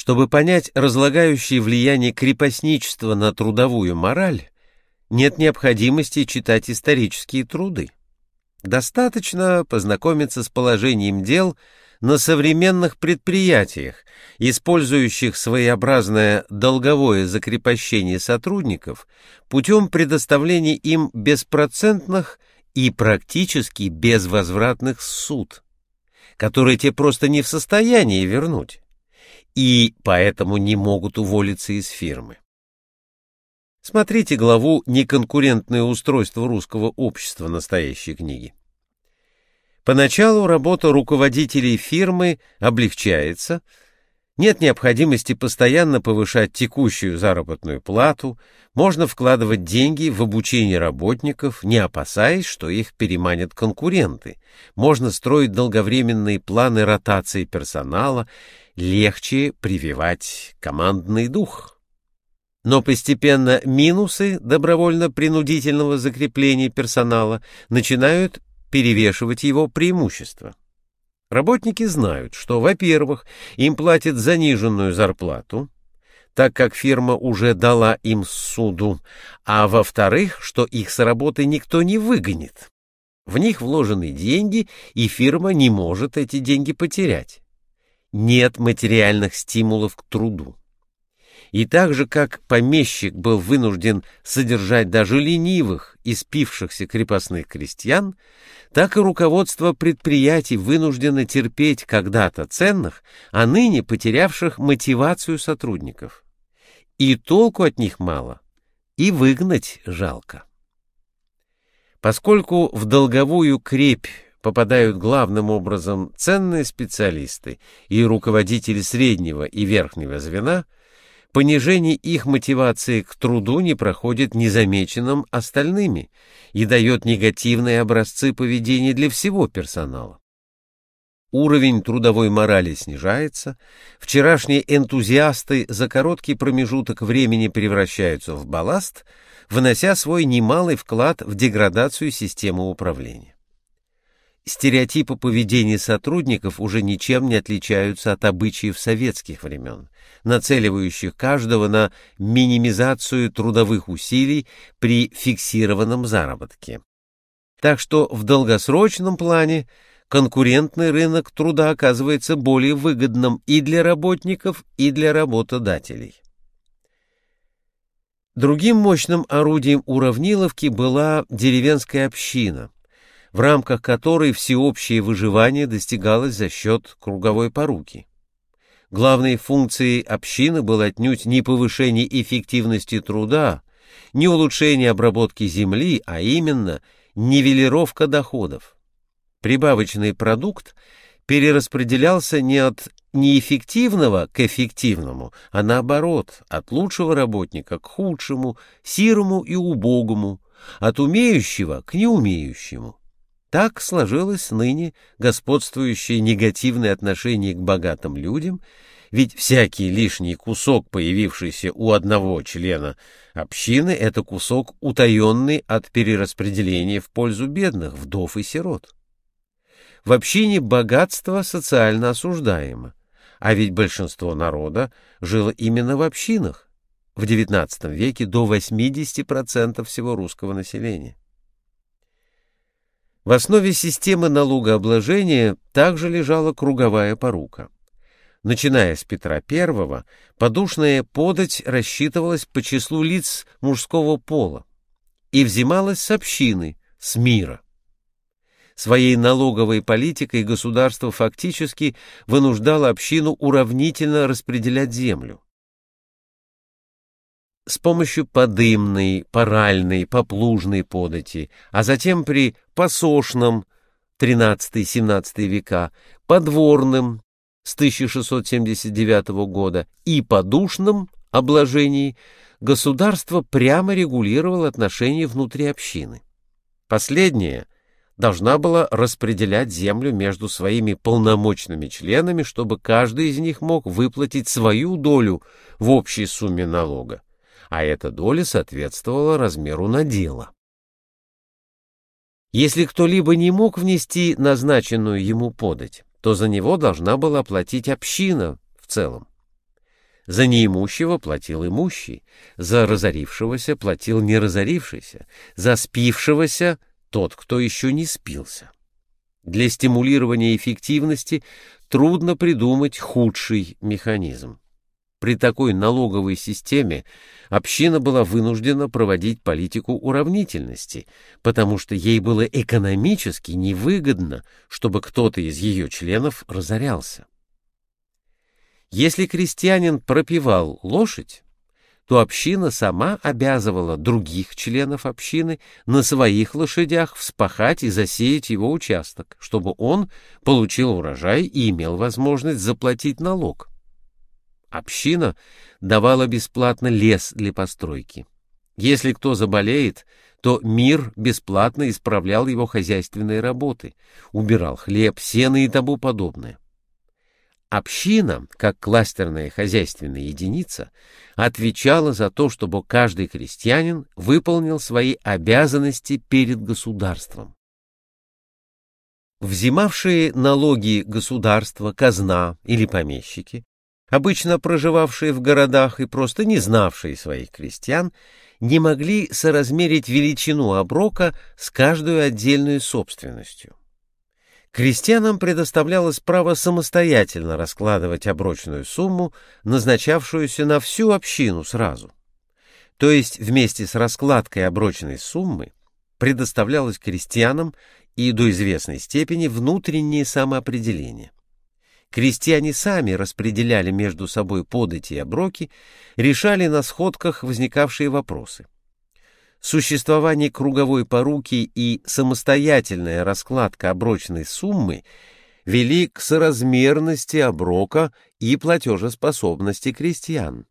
Чтобы понять разлагающее влияние крепостничества на трудовую мораль, нет необходимости читать исторические труды. Достаточно познакомиться с положением дел на современных предприятиях, использующих своеобразное долговое закрепощение сотрудников путем предоставления им беспроцентных и практически безвозвратных суд, которые те просто не в состоянии вернуть, и поэтому не могут уволиться из фирмы. Смотрите главу «Неконкурентное устройство русского общества» настоящей книги. Поначалу работа руководителей фирмы облегчается, нет необходимости постоянно повышать текущую заработную плату, можно вкладывать деньги в обучение работников, не опасаясь, что их переманят конкуренты, можно строить долговременные планы ротации персонала, легче прививать командный дух. Но постепенно минусы добровольно-принудительного закрепления персонала начинают перевешивать его преимущества. Работники знают, что, во-первых, им платят заниженную зарплату, так как фирма уже дала им суду, а во-вторых, что их с работы никто не выгонит. В них вложены деньги, и фирма не может эти деньги потерять. Нет материальных стимулов к труду. И так же, как помещик был вынужден содержать даже ленивых и спившихся крепостных крестьян, так и руководство предприятий вынуждено терпеть когда-то ценных, а ныне потерявших мотивацию сотрудников. И толку от них мало, и выгнать жалко. Поскольку в долговую крепь попадают главным образом ценные специалисты и руководители среднего и верхнего звена – понижение их мотивации к труду не проходит незамеченным остальными и дает негативные образцы поведения для всего персонала. Уровень трудовой морали снижается, вчерашние энтузиасты за короткий промежуток времени превращаются в балласт, внося свой немалый вклад в деградацию системы управления. Стереотипы поведения сотрудников уже ничем не отличаются от обычаев советских времен, нацеливающих каждого на минимизацию трудовых усилий при фиксированном заработке. Так что в долгосрочном плане конкурентный рынок труда оказывается более выгодным и для работников, и для работодателей. Другим мощным орудием уравниловки была деревенская община – в рамках которой всеобщее выживание достигалось за счет круговой поруки. Главной функцией общины было отнюдь не повышение эффективности труда, не улучшение обработки земли, а именно нивелировка доходов. Прибавочный продукт перераспределялся не от неэффективного к эффективному, а наоборот, от лучшего работника к худшему, сирому и убогому, от умеющего к неумеющему. Так сложилось ныне господствующее негативное отношение к богатым людям, ведь всякий лишний кусок, появившийся у одного члена общины, это кусок, утаенный от перераспределения в пользу бедных, вдов и сирот. В общине богатство социально осуждаемо, а ведь большинство народа жило именно в общинах, в XIX веке до 80% всего русского населения. В основе системы налогообложения также лежала круговая порука. Начиная с Петра I, подушная подать рассчитывалась по числу лиц мужского пола и взималась с общины, с мира. Своей налоговой политикой государство фактически вынуждало общину уравнительно распределять землю с помощью подымной, паральной, поплужной подати, а затем при посошном XIII-XVII века, подворным с 1679 года и подушном обложении государство прямо регулировало отношения внутри общины. Последнее должна была распределять землю между своими полномочными членами, чтобы каждый из них мог выплатить свою долю в общей сумме налога а эта доля соответствовала размеру надела. Если кто-либо не мог внести назначенную ему подать, то за него должна была платить община в целом. За неимущего платил имущий, за разорившегося платил не разорившийся, за спившегося тот, кто еще не спился. Для стимулирования эффективности трудно придумать худший механизм. При такой налоговой системе община была вынуждена проводить политику уравнительности, потому что ей было экономически невыгодно, чтобы кто-то из ее членов разорялся. Если крестьянин пропивал лошадь, то община сама обязывала других членов общины на своих лошадях вспахать и засеять его участок, чтобы он получил урожай и имел возможность заплатить налог. Община давала бесплатно лес для постройки. Если кто заболеет, то мир бесплатно исправлял его хозяйственные работы, убирал хлеб, сено и тому подобное. Община, как кластерная хозяйственная единица, отвечала за то, чтобы каждый крестьянин выполнил свои обязанности перед государством. Взимавшие налоги государства, казна или помещики, обычно проживавшие в городах и просто не знавшие своих крестьян, не могли соразмерить величину оброка с каждой отдельной собственностью. Крестьянам предоставлялось право самостоятельно раскладывать оброчную сумму, назначавшуюся на всю общину сразу. То есть вместе с раскладкой оброчной суммы предоставлялось крестьянам и до известной степени внутреннее самоопределение. Крестьяне сами распределяли между собой подати и оброки, решали на сходках возникавшие вопросы. Существование круговой поруки и самостоятельная раскладка оброчной суммы вели к соразмерности оброка и платежеспособности крестьян.